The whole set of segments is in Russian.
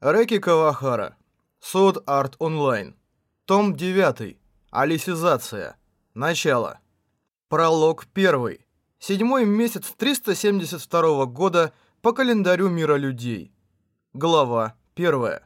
Рэки Кавахара. Суд Арт Онлайн. Том 9. Алисизация. Начало. Пролог 1. Седьмой месяц 372 года по календарю мира людей. Глава 1.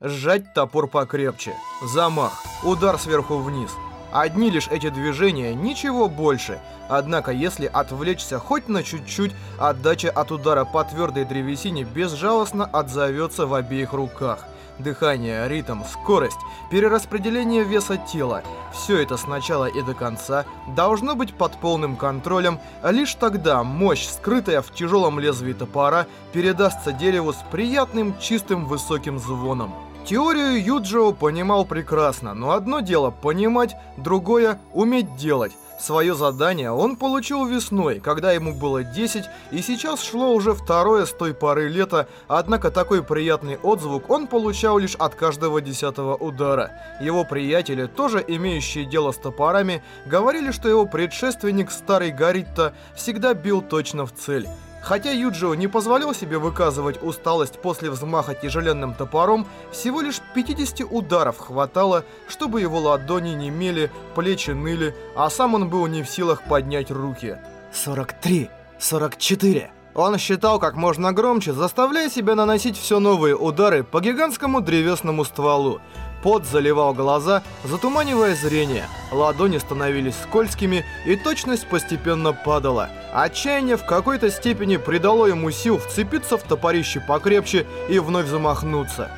Сжать топор покрепче. Замах. Удар сверху вниз. Одни лишь эти движения, ничего больше. Однако, если отвлечься хоть на чуть-чуть, отдача от удара по твердой древесине безжалостно отзовется в обеих руках. Дыхание, ритм, скорость, перераспределение веса тела – все это сначала и до конца должно быть под полным контролем, а лишь тогда мощь, скрытая в тяжелом лезвии топора, передастся дереву с приятным чистым высоким звоном. Теорию Юджио понимал прекрасно, но одно дело понимать, другое – уметь делать. Свое задание он получил весной, когда ему было 10, и сейчас шло уже второе с той поры лета, однако такой приятный отзвук он получал лишь от каждого десятого удара. Его приятели, тоже имеющие дело с топорами, говорили, что его предшественник, старый Гаритта, всегда бил точно в цель. Хотя Юджио не позволял себе выказывать усталость после взмаха тяжеленным топором, всего лишь 50 ударов хватало, чтобы его ладони немели, плечи ныли, а сам он был не в силах поднять руки. 43, 44. Он считал как можно громче, заставляя себя наносить все новые удары по гигантскому древесному стволу. Пот заливал глаза, затуманивая зрение. Ладони становились скользкими, и точность постепенно падала. Отчаяние в какой-то степени придало ему сил вцепиться в топорище покрепче и вновь замахнуться.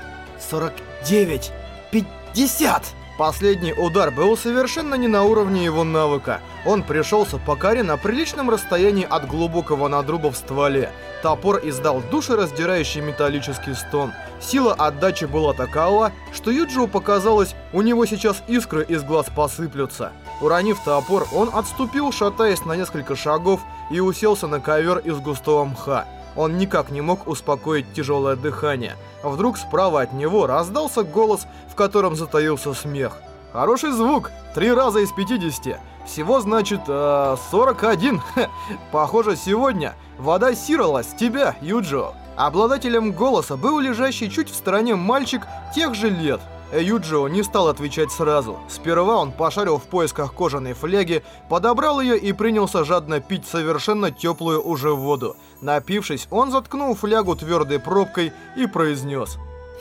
49, 50. Последний удар был совершенно не на уровне его навыка. Он пришелся по коре на приличном расстоянии от глубокого надруба в стволе. Топор издал душераздирающий металлический стон. Сила отдачи была такова, что Юджио показалось, у него сейчас искры из глаз посыплются. Уронив топор, он отступил, шатаясь на несколько шагов, и уселся на ковер из густого мха. Он никак не мог успокоить тяжелое дыхание. Вдруг справа от него раздался голос, в котором затаился смех. «Хороший звук! Три раза из 50! Всего, значит, э, 41! Похоже, сегодня вода сирала с тебя, Юджио!» Обладателем голоса был лежащий чуть в стороне мальчик тех же лет. Юджио не стал отвечать сразу. Сперва он пошарил в поисках кожаной фляги, подобрал ее и принялся жадно пить совершенно теплую уже воду. Напившись, он заткнул флягу твердой пробкой и произнес.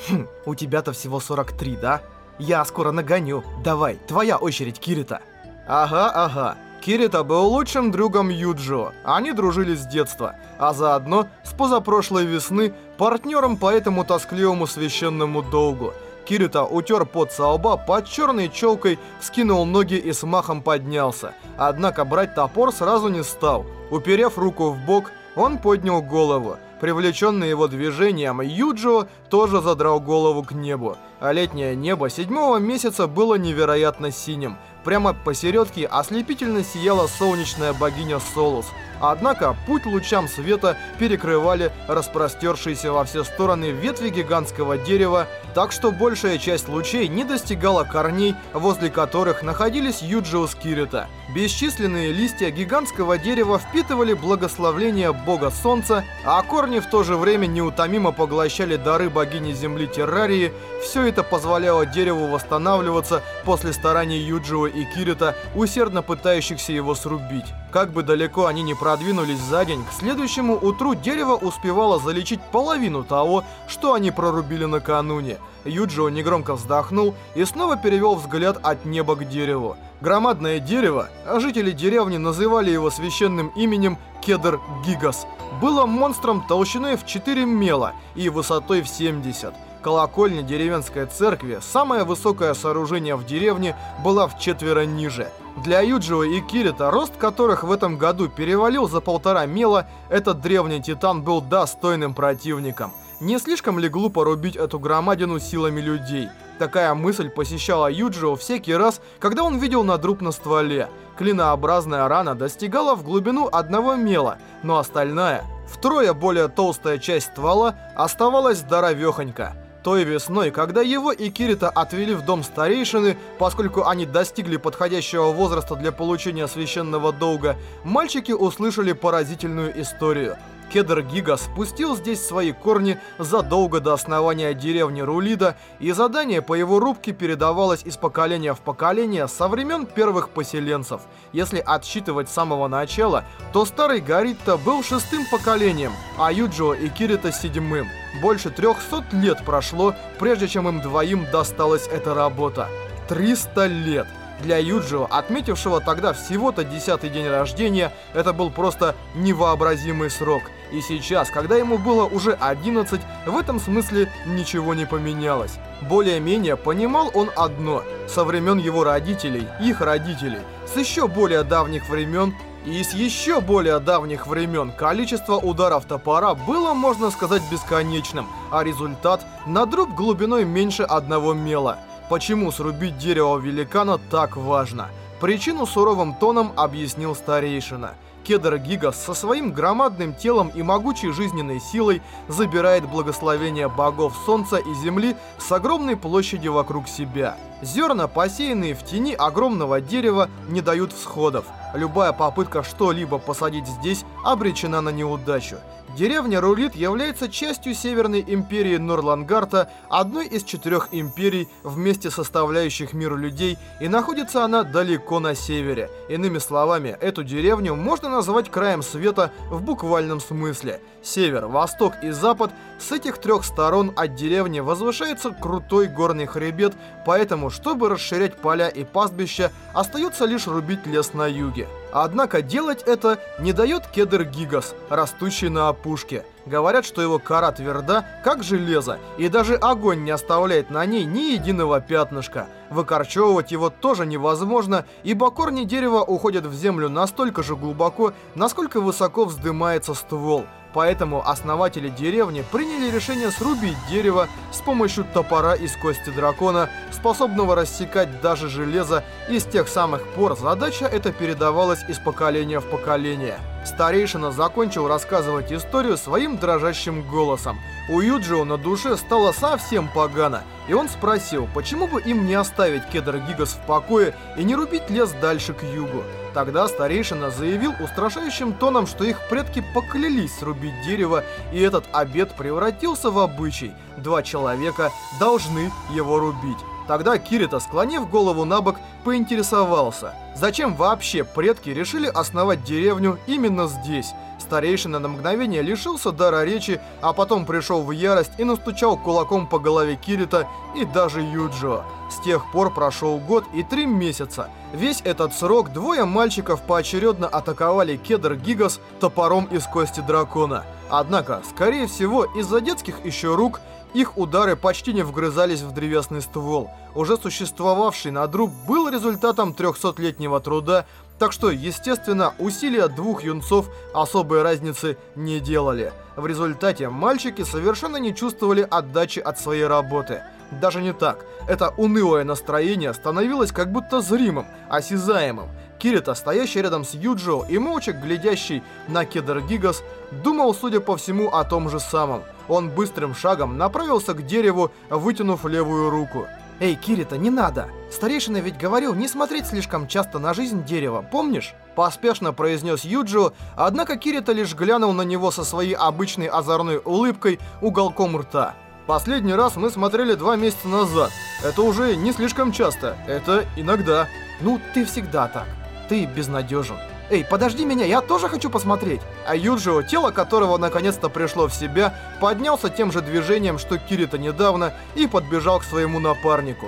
«Хм, у тебя-то всего 43, да? Я скоро нагоню. Давай, твоя очередь, Кирита». «Ага, ага». Кирита был лучшим другом Юджио. Они дружили с детства, а заодно с позапрошлой весны партнером по этому тоскливому священному долгу. Кирита утер пот со лба под черной челкой, скинул ноги и с махом поднялся. Однако брать топор сразу не стал. Уперев руку в бок, он поднял голову. Привлеченный его движением, Юджио тоже задрал голову к небу. А летнее небо седьмого месяца было невероятно синим. Прямо посередке ослепительно сияла солнечная богиня Солус. Однако путь лучам света перекрывали распростершиеся во все стороны ветви гигантского дерева, так что большая часть лучей не достигала корней, возле которых находились Юджио с Кирита. Бесчисленные листья гигантского дерева впитывали благословление бога солнца, а корни в то же время неутомимо поглощали дары богини земли Террарии. Все это позволяло дереву восстанавливаться после стараний Юджио и Кирита, усердно пытающихся его срубить. Как бы далеко они ни продвинулись за день, к следующему утру дерево успевало залечить половину того, что они прорубили накануне. Юджио негромко вздохнул и снова перевел взгляд от неба к дереву. Громадное дерево, а жители деревни называли его священным именем Кедр Гигас, было монстром толщиной в 4 мела и высотой в 70. Колокольня деревенской церкви, самое высокое сооружение в деревне, была в четверо ниже. Для Юджио и Кирита, рост которых в этом году перевалил за полтора мела, этот древний титан был достойным противником. Не слишком ли глупо рубить эту громадину силами людей? Такая мысль посещала Юджио всякий раз, когда он видел надруб на стволе. Клинообразная рана достигала в глубину одного мела, но остальная, втрое более толстая часть ствола, оставалась здоровехонька. Той весной, когда его и Кирита отвели в дом старейшины, поскольку они достигли подходящего возраста для получения священного долга, мальчики услышали поразительную историю – Кедр Гига спустил здесь свои корни задолго до основания деревни Рулида, и задание по его рубке передавалось из поколения в поколение со времен первых поселенцев. Если отсчитывать с самого начала, то старый Гаритта был шестым поколением, а Юджио и Кирита седьмым. Больше 300 лет прошло, прежде чем им двоим досталась эта работа. 300 лет! Для Юджио, отметившего тогда всего-то десятый день рождения, это был просто невообразимый срок. И сейчас, когда ему было уже 11, в этом смысле ничего не поменялось. Более-менее понимал он одно. Со времен его родителей, их родителей, с еще более давних времен и с еще более давних времен количество ударов топора было, можно сказать, бесконечным, а результат – надруб глубиной меньше одного мела – Почему срубить дерево великана так важно? Причину суровым тоном объяснил старейшина. Кедр Гигас со своим громадным телом и могучей жизненной силой забирает благословение богов солнца и земли с огромной площади вокруг себя. Зерна, посеянные в тени огромного дерева, не дают всходов. Любая попытка что-либо посадить здесь обречена на неудачу. Деревня Рулит является частью Северной империи Норлангарта, одной из четырех империй, вместе составляющих мир людей, и находится она далеко на севере. Иными словами, эту деревню можно назвать краем света в буквальном смысле. Север, восток и запад с этих трех сторон от деревни возвышается крутой горный хребет, поэтому, чтобы расширять поля и пастбища, остается лишь рубить лес на юге. Однако делать это не дает кедр гигас, растущий на опушке. Говорят, что его кора тверда, как железо, и даже огонь не оставляет на ней ни единого пятнышка. Выкорчевывать его тоже невозможно, ибо корни дерева уходят в землю настолько же глубоко, насколько высоко вздымается ствол. Поэтому основатели деревни приняли решение срубить дерево с помощью топора из кости дракона, способного рассекать даже железо, и с тех самых пор задача эта передавалась из поколения в поколение. Старейшина закончил рассказывать историю своим дрожащим голосом. У Юджио на душе стало совсем погано, и он спросил, почему бы им не оставить кедр Гигас в покое и не рубить лес дальше к югу. Тогда старейшина заявил устрашающим тоном, что их предки поклялись срубить дерево, и этот обед превратился в обычай. Два человека должны его рубить. Тогда Кирита, склонив голову на бок, поинтересовался, зачем вообще предки решили основать деревню именно здесь. Старейшина на мгновение лишился дара речи, а потом пришел в ярость и настучал кулаком по голове Кирита и даже Юджио. С тех пор прошел год и три месяца. Весь этот срок двое мальчиков поочередно атаковали кедр Гигас топором из кости дракона. Однако, скорее всего, из-за детских еще рук их удары почти не вгрызались в древесный ствол. Уже существовавший надруб был результатом 300-летнего труда, так что, естественно, усилия двух юнцов особой разницы не делали. В результате мальчики совершенно не чувствовали отдачи от своей работы. Даже не так. Это унылое настроение становилось как будто зримым, осязаемым. Кирита, стоящий рядом с Юджио и молча глядящий на Кедр Гигас, думал, судя по всему, о том же самом. Он быстрым шагом направился к дереву, вытянув левую руку. «Эй, Кирита, не надо! Старейшина ведь говорил не смотреть слишком часто на жизнь дерева, помнишь?» Поспешно произнес Юджио, однако Кирита лишь глянул на него со своей обычной озорной улыбкой уголком рта. Последний раз мы смотрели два месяца назад. Это уже не слишком часто, это иногда. Ну, ты всегда так. Ты безнадежен. Эй, подожди меня, я тоже хочу посмотреть. А Юджио, тело которого наконец-то пришло в себя, поднялся тем же движением, что Кирита недавно, и подбежал к своему напарнику.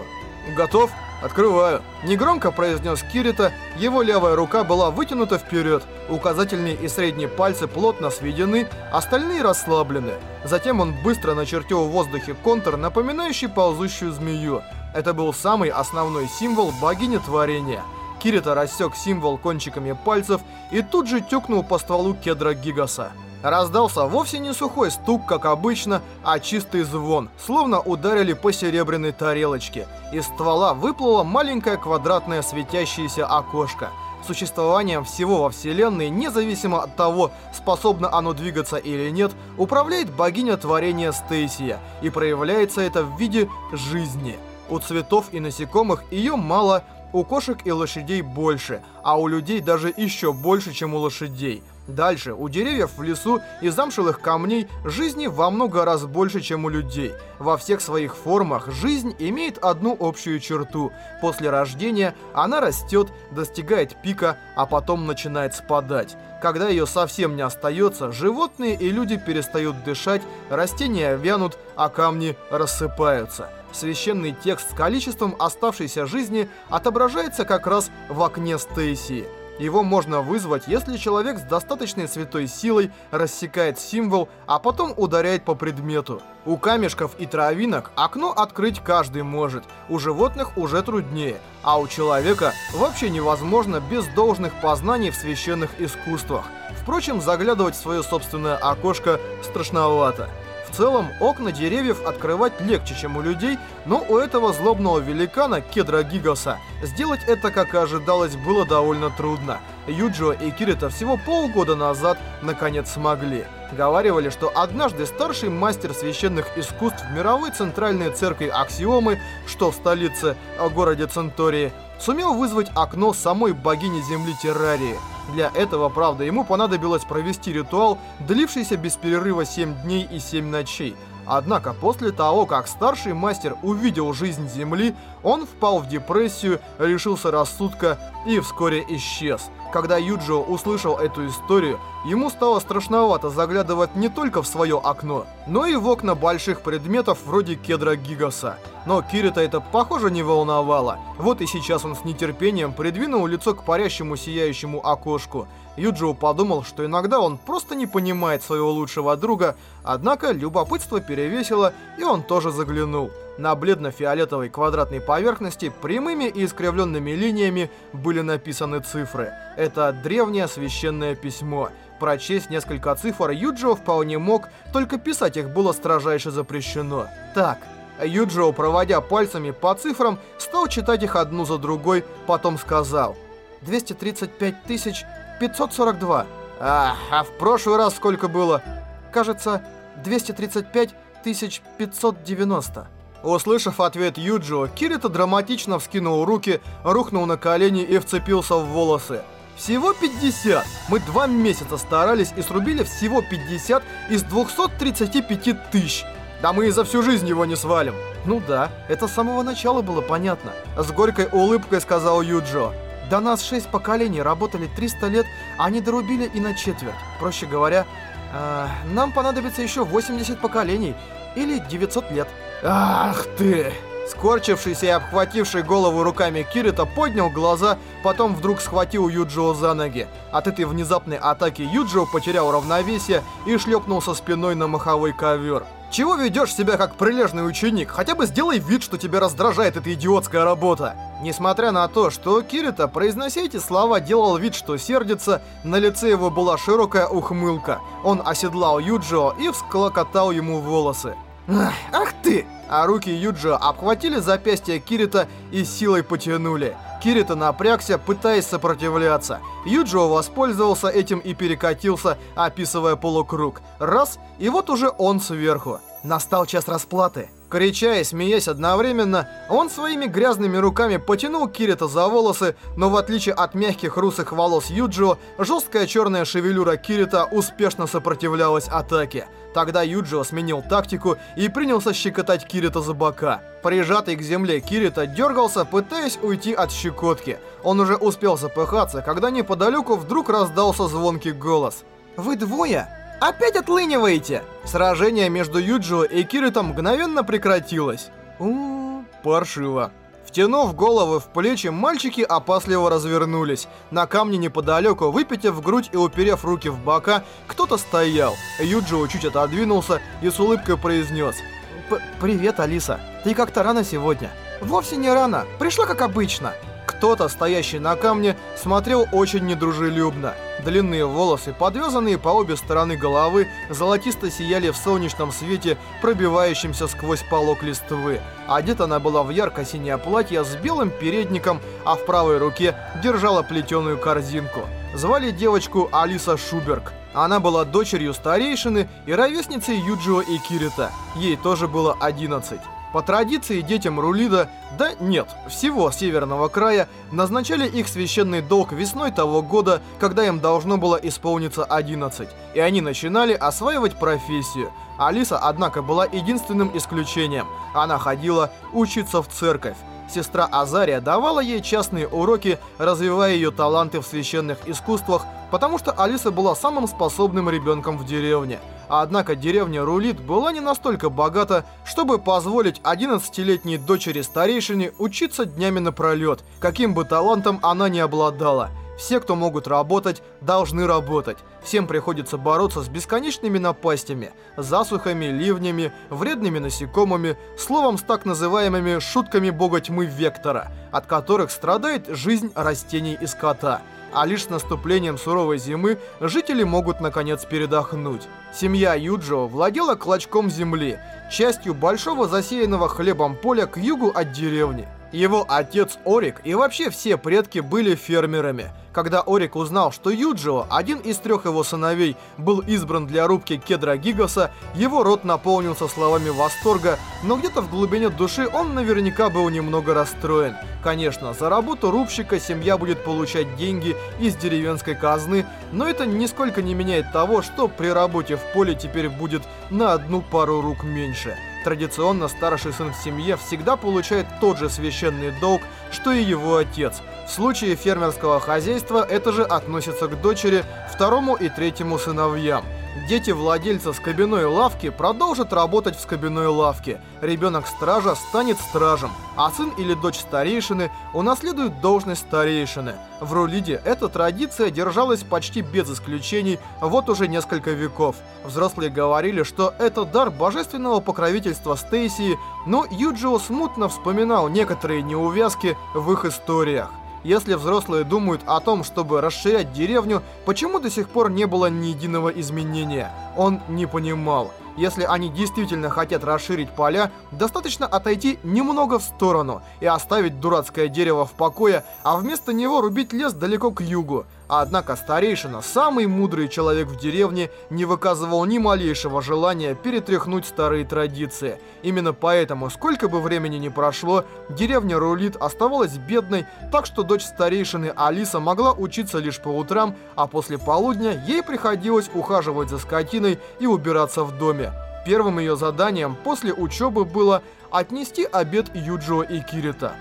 Готов? «Открываю!» Негромко произнес Кирита, его левая рука была вытянута вперед, указательные и средние пальцы плотно сведены, остальные расслаблены. Затем он быстро начертил в воздухе контур, напоминающий ползущую змею. Это был самый основной символ богини творения. Кирита рассек символ кончиками пальцев и тут же тюкнул по стволу кедра Гигаса. Раздался вовсе не сухой стук, как обычно, а чистый звон, словно ударили по серебряной тарелочке. Из ствола выплыло маленькое квадратное светящееся окошко. Существованием всего во Вселенной, независимо от того, способно оно двигаться или нет, управляет богиня творения Стейсия, и проявляется это в виде жизни. У цветов и насекомых ее мало, у кошек и лошадей больше, а у людей даже еще больше, чем у лошадей – Дальше, у деревьев в лесу и замшелых камней жизни во много раз больше, чем у людей. Во всех своих формах жизнь имеет одну общую черту. После рождения она растет, достигает пика, а потом начинает спадать. Когда ее совсем не остается, животные и люди перестают дышать, растения вянут, а камни рассыпаются. Священный текст с количеством оставшейся жизни отображается как раз в окне Стейсии. Его можно вызвать, если человек с достаточной святой силой рассекает символ, а потом ударяет по предмету. У камешков и травинок окно открыть каждый может, у животных уже труднее, а у человека вообще невозможно без должных познаний в священных искусствах. Впрочем, заглядывать в свое собственное окошко страшновато. В целом, окна деревьев открывать легче, чем у людей, но у этого злобного великана, Кедра Гигаса, сделать это, как и ожидалось, было довольно трудно. Юджио и Кирита всего полгода назад наконец смогли. Говаривали, что однажды старший мастер священных искусств мировой центральной церкви Аксиомы, что в столице, о городе Центории, сумел вызвать окно самой богини Земли Террарии. Для этого, правда, ему понадобилось провести ритуал, длившийся без перерыва 7 дней и 7 ночей. Однако после того, как старший мастер увидел жизнь Земли, он впал в депрессию, лишился рассудка и вскоре исчез. Когда Юджио услышал эту историю, ему стало страшновато заглядывать не только в свое окно, но и в окна больших предметов вроде кедра Гигаса. Но Кирита это, похоже, не волновало. Вот и сейчас он с нетерпением придвинул лицо к парящему сияющему окошку. Юджио подумал, что иногда он просто не понимает своего лучшего друга, однако любопытство перевесило, и он тоже заглянул. На бледно-фиолетовой квадратной поверхности прямыми и искривленными линиями были написаны цифры. Это древнее священное письмо. Прочесть несколько цифр Юджио вполне мог, только писать их было строжайше запрещено. Так, Юджио, проводя пальцами по цифрам, стал читать их одну за другой, потом сказал 235 542. А, а в прошлый раз сколько было? Кажется, 235 590. Услышав ответ Юджио, Кирита драматично вскинул руки, рухнул на колени и вцепился в волосы. Всего 50. Мы два месяца старались и срубили всего 50 из 235 тысяч. Да мы и за всю жизнь его не свалим. Ну да, это с самого начала было понятно. С горькой улыбкой сказал Юджо. До нас 6 поколений, работали 300 лет, а они дорубили и на четверть. Проще говоря, э, нам понадобится еще 80 поколений или 900 лет. Ах ты! Скорчившийся и обхвативший голову руками Кирита поднял глаза, потом вдруг схватил Юджио за ноги. От этой внезапной атаки Юджио потерял равновесие и шлепнулся спиной на маховой ковер. Чего ведешь себя как прилежный ученик? Хотя бы сделай вид, что тебя раздражает эта идиотская работа. Несмотря на то, что Кирита, произнося эти слова, делал вид, что сердится, на лице его была широкая ухмылка. Он оседлал Юджио и всклокотал ему волосы. Ах, ты! А руки Юджио обхватили запястье Кирита и силой потянули. Кирита напрягся, пытаясь сопротивляться. Юджио воспользовался этим и перекатился, описывая полукруг. Раз, и вот уже он сверху. Настал час расплаты. Крича и смеясь одновременно, он своими грязными руками потянул Кирита за волосы, но в отличие от мягких русых волос Юджио, жесткая черная шевелюра Кирита успешно сопротивлялась атаке. Тогда Юджио сменил тактику и принялся щекотать Кирита за бока. Прижатый к земле Кирита дергался, пытаясь уйти от щекотки. Он уже успел запыхаться, когда неподалеку вдруг раздался звонкий голос. «Вы двое? Опять отлыниваете?» Сражение между Юджио и Киритом мгновенно прекратилось. у, -у, -у паршиво. Втянув головы в плечи, мальчики опасливо развернулись. На камне неподалеку, выпитив грудь и уперев руки в бока, кто-то стоял. Юджио чуть отодвинулся и с улыбкой произнес. «Привет, Алиса. Ты как-то рано сегодня». «Вовсе не рано. Пришла как обычно». Кто-то, стоящий на камне, смотрел очень недружелюбно. Длинные волосы, подвязанные по обе стороны головы, золотисто сияли в солнечном свете, пробивающемся сквозь полок листвы. Одета она была в ярко-синее платье с белым передником, а в правой руке держала плетеную корзинку. Звали девочку Алиса Шуберг. Она была дочерью старейшины и ровесницей Юджио и Кирита. Ей тоже было 11. По традиции детям Рулида, да нет, всего северного края, назначали их священный долг весной того года, когда им должно было исполниться 11, и они начинали осваивать профессию. Алиса, однако, была единственным исключением. Она ходила учиться в церковь. Сестра Азария давала ей частные уроки, развивая ее таланты в священных искусствах, потому что Алиса была самым способным ребенком в деревне. Однако деревня Рулит была не настолько богата, чтобы позволить 11-летней дочери старейшине учиться днями напролет, каким бы талантом она ни обладала. Все, кто могут работать, должны работать. Всем приходится бороться с бесконечными напастями, засухами, ливнями, вредными насекомыми, словом с так называемыми шутками бога тьмы Вектора, от которых страдает жизнь растений и скота. А лишь с наступлением суровой зимы жители могут наконец передохнуть. Семья Юджио владела клочком земли, частью большого засеянного хлебом поля к югу от деревни. Его отец Орик и вообще все предки были фермерами. Когда Орик узнал, что Юджио, один из трех его сыновей, был избран для рубки кедра Гигаса, его рот наполнился словами восторга, но где-то в глубине души он наверняка был немного расстроен. Конечно, за работу рубщика семья будет получать деньги из деревенской казны, но это нисколько не меняет того, что при работе в поле теперь будет на одну пару рук меньше. Традиционно старший сын в семье всегда получает тот же священный долг, что и его отец. В случае фермерского хозяйства это же относится к дочери, второму и третьему сыновьям. Дети владельца скобяной лавки продолжат работать в скобяной лавке. Ребенок стража станет стражем, а сын или дочь старейшины унаследует должность старейшины. В Рулиде эта традиция держалась почти без исключений вот уже несколько веков. Взрослые говорили, что это дар божественного покровительства Стейсии, но Юджио смутно вспоминал некоторые неувязки в их историях. Если взрослые думают о том, чтобы расширять деревню, почему до сих пор не было ни единого изменения? Он не понимал. Если они действительно хотят расширить поля, достаточно отойти немного в сторону и оставить дурацкое дерево в покое, а вместо него рубить лес далеко к югу. Однако старейшина, самый мудрый человек в деревне, не выказывал ни малейшего желания перетряхнуть старые традиции. Именно поэтому, сколько бы времени ни прошло, деревня Рулит оставалась бедной, так что дочь старейшины Алиса могла учиться лишь по утрам, а после полудня ей приходилось ухаживать за скотиной и убираться в доме. Первым ее заданием после учебы было отнести обед Юджио и Кирита.